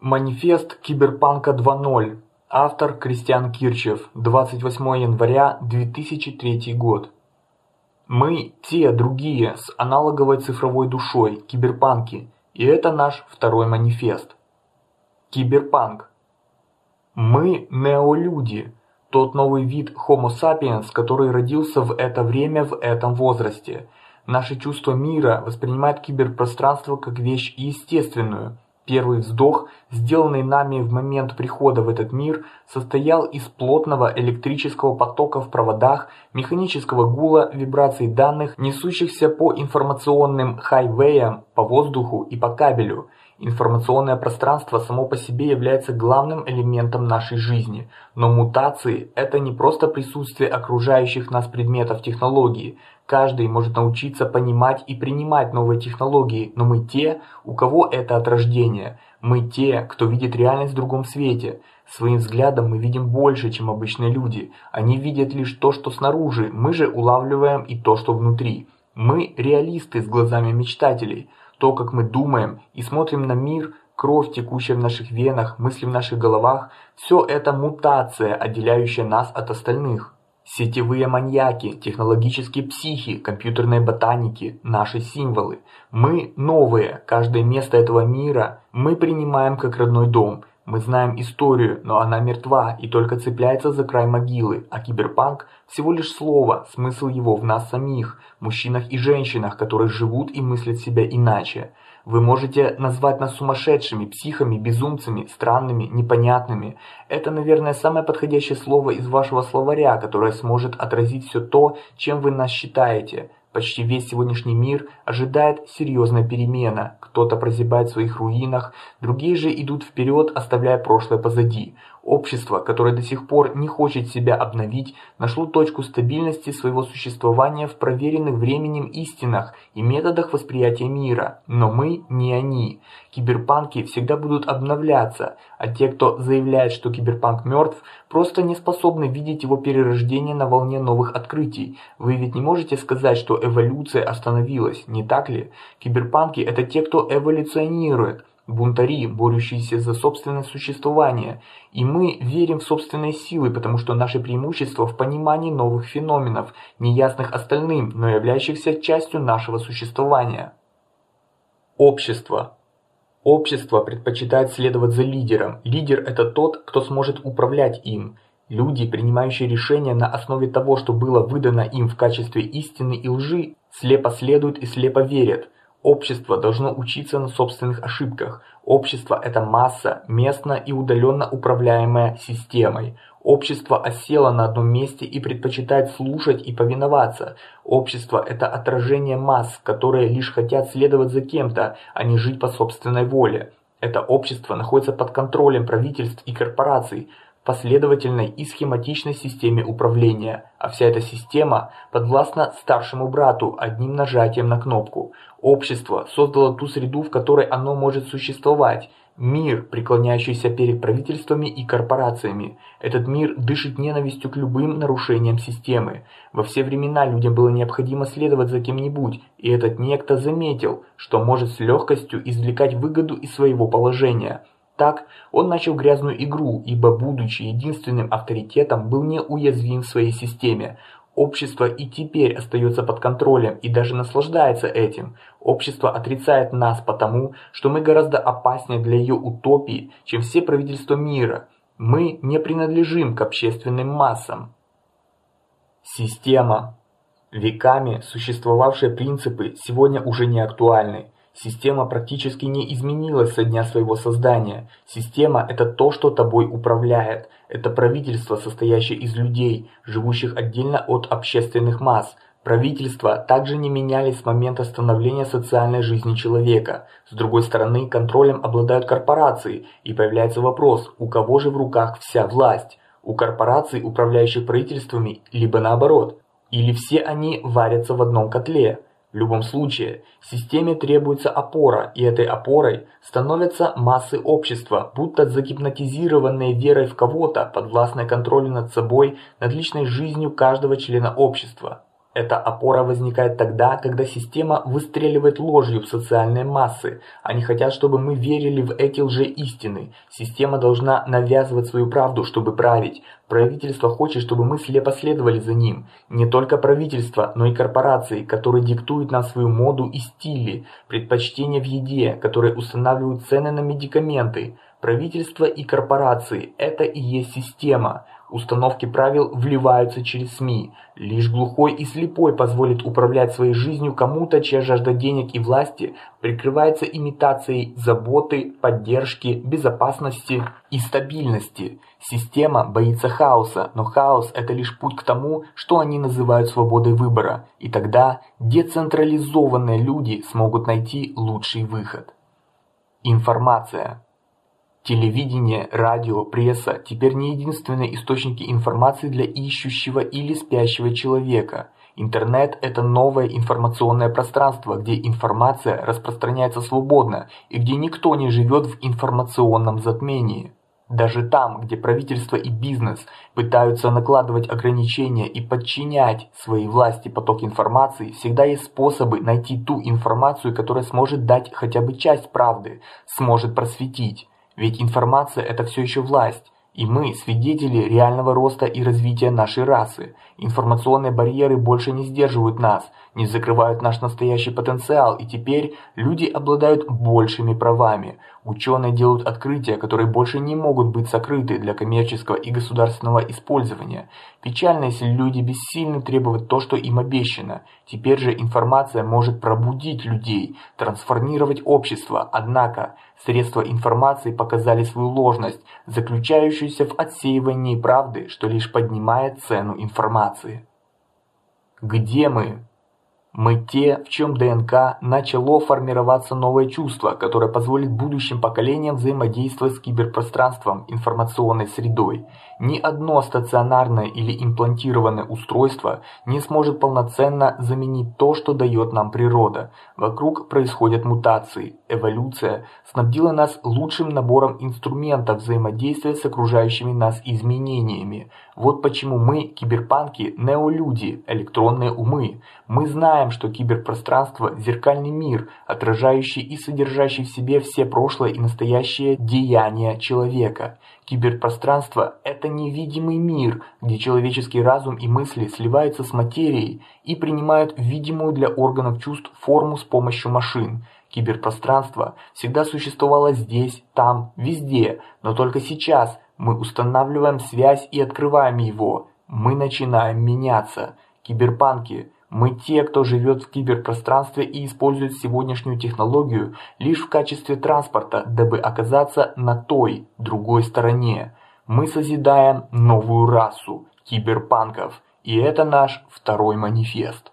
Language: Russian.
Манифест Киберпанка 2.0. Автор Кристиан Кирчев. 28 января 2003 год. Мы те другие с аналоговой цифровой душой, киберпанки, и это наш второй манифест. Киберпанк. Мы неолюди, тот новый вид Homo sapiens, который родился в это время в этом возрасте. Наше чувство мира воспринимает киберпространство как вещь естественную Первый вздох, сделанный нами в момент прихода в этот мир, состоял из плотного электрического потока в проводах, механического гула, вибраций данных, несущихся по информационным хайвеям, по воздуху и по кабелю. Информационное пространство само по себе является главным элементом нашей жизни, но мутации – это не просто присутствие окружающих нас предметов технологии. Каждый может научиться понимать и принимать новые технологии, но мы те, у кого это от рождения. Мы те, кто видит реальность в другом свете. Своим взглядом мы видим больше, чем обычные люди. Они видят лишь то, что снаружи, мы же улавливаем и то, что внутри. Мы реалисты с глазами мечтателей то, как мы думаем и смотрим на мир, кровь, текущая в наших венах, мысли в наших головах, все это мутация, отделяющая нас от остальных. Сетевые маньяки, технологические психи, компьютерные ботаники, наши символы. Мы новые, каждое место этого мира мы принимаем как родной дом. Мы знаем историю, но она мертва и только цепляется за край могилы, а киберпанк всего лишь слово, смысл его в нас самих, мужчинах и женщинах, которые живут и мыслят себя иначе. Вы можете назвать нас сумасшедшими, психами, безумцами, странными, непонятными. Это, наверное, самое подходящее слово из вашего словаря, которое сможет отразить все то, чем вы нас считаете. Почти весь сегодняшний мир ожидает серьезная перемена. Кто-то прозябает в своих руинах, другие же идут вперед, оставляя прошлое позади. Общество, которое до сих пор не хочет себя обновить, нашло точку стабильности своего существования в проверенных временем истинах и методах восприятия мира. Но мы не они. Киберпанки всегда будут обновляться, а те, кто заявляет, что киберпанк мертв, просто не способны видеть его перерождение на волне новых открытий. Вы ведь не можете сказать, что эволюция остановилась, не так ли? Киберпанки – это те, кто эволюционирует бунтари, борющиеся за собственное существование, и мы верим в собственные силы, потому что наше преимущество в понимании новых феноменов, неясных остальным, но являющихся частью нашего существования. Общество. Общество предпочитает следовать за лидером. Лидер – это тот, кто сможет управлять им. Люди, принимающие решения на основе того, что было выдано им в качестве истины и лжи, слепо следуют и слепо верят. Общество должно учиться на собственных ошибках. Общество – это масса, местно и удаленно управляемая системой. Общество осело на одном месте и предпочитает слушать и повиноваться. Общество – это отражение масс, которые лишь хотят следовать за кем-то, а не жить по собственной воле. Это общество находится под контролем правительств и корпораций, последовательной и схематичной системе управления, а вся эта система подвластна старшему брату одним нажатием на кнопку. Общество создало ту среду, в которой оно может существовать. Мир, преклоняющийся перед правительствами и корпорациями. Этот мир дышит ненавистью к любым нарушениям системы. Во все времена людям было необходимо следовать за кем-нибудь, и этот некто заметил, что может с легкостью извлекать выгоду из своего положения. Так он начал грязную игру, ибо будучи единственным авторитетом, был неуязвим в своей системе. Общество и теперь остается под контролем и даже наслаждается этим. Общество отрицает нас потому, что мы гораздо опаснее для ее утопии, чем все правительства мира. Мы не принадлежим к общественным массам. Система. Веками существовавшие принципы сегодня уже не актуальны. Система практически не изменилась со дня своего создания. Система – это то, что тобой управляет. Это правительство, состоящее из людей, живущих отдельно от общественных масс. Правительства также не менялись с момента становления социальной жизни человека. С другой стороны, контролем обладают корпорации, и появляется вопрос, у кого же в руках вся власть? У корпораций, управляющих правительствами, либо наоборот? Или все они варятся в одном котле? В любом случае, системе требуется опора, и этой опорой становятся массы общества, будто загипнотизированные верой в кого-то, подвластной контролю над собой, над личной жизнью каждого члена общества. Эта опора возникает тогда, когда система выстреливает ложью в социальные массы. Они хотят, чтобы мы верили в эти лжеистины. Система должна навязывать свою правду, чтобы править. Правительство хочет, чтобы мы слепо следовали за ним. Не только правительство, но и корпорации, которые диктуют нам свою моду и стили, предпочтения в еде, которые устанавливают цены на медикаменты. Правительство и корпорации – это и есть система. Установки правил вливаются через СМИ. Лишь глухой и слепой позволит управлять своей жизнью кому-то, чья жажда денег и власти прикрывается имитацией заботы, поддержки, безопасности и стабильности. Система боится хаоса, но хаос – это лишь путь к тому, что они называют свободой выбора. И тогда децентрализованные люди смогут найти лучший выход. Информация. Телевидение, радио, пресса теперь не единственные источники информации для ищущего или спящего человека. Интернет – это новое информационное пространство, где информация распространяется свободно и где никто не живет в информационном затмении. Даже там, где правительство и бизнес пытаются накладывать ограничения и подчинять своей власти поток информации, всегда есть способы найти ту информацию, которая сможет дать хотя бы часть правды, сможет просветить. Ведь информация – это все еще власть, и мы свидетели реального роста и развития нашей расы. Информационные барьеры больше не сдерживают нас, не закрывают наш настоящий потенциал, и теперь люди обладают большими правами. Ученые делают открытия, которые больше не могут быть сокрыты для коммерческого и государственного использования. Печально, если люди бессильны требовать то, что им обещано. Теперь же информация может пробудить людей, трансформировать общество. Однако средства информации показали свою ложность, заключающуюся в отсеивании правды, что лишь поднимает цену информации. Где мы? Мы те, в чем ДНК начало формироваться новое чувство, которое позволит будущим поколениям взаимодействовать с киберпространством, информационной средой. Ни одно стационарное или имплантированное устройство не сможет полноценно заменить то, что дает нам природа. Вокруг происходят мутации. Эволюция снабдила нас лучшим набором инструментов взаимодействия с окружающими нас изменениями. Вот почему мы, киберпанки, неолюди, электронные умы. Мы знаем, что киберпространство – зеркальный мир, отражающий и содержащий в себе все прошлое и настоящее деяния человека. Киберпространство – это невидимый мир, где человеческий разум и мысли сливаются с материей и принимают видимую для органов чувств форму с помощью машин. Киберпространство всегда существовало здесь, там, везде, но только сейчас мы устанавливаем связь и открываем его. Мы начинаем меняться. Киберпанки мы те, кто живет в киберпространстве и использует сегодняшнюю технологию лишь в качестве транспорта, дабы оказаться на той, другой стороне. Мы созидаем новую расу киберпанков, и это наш второй манифест.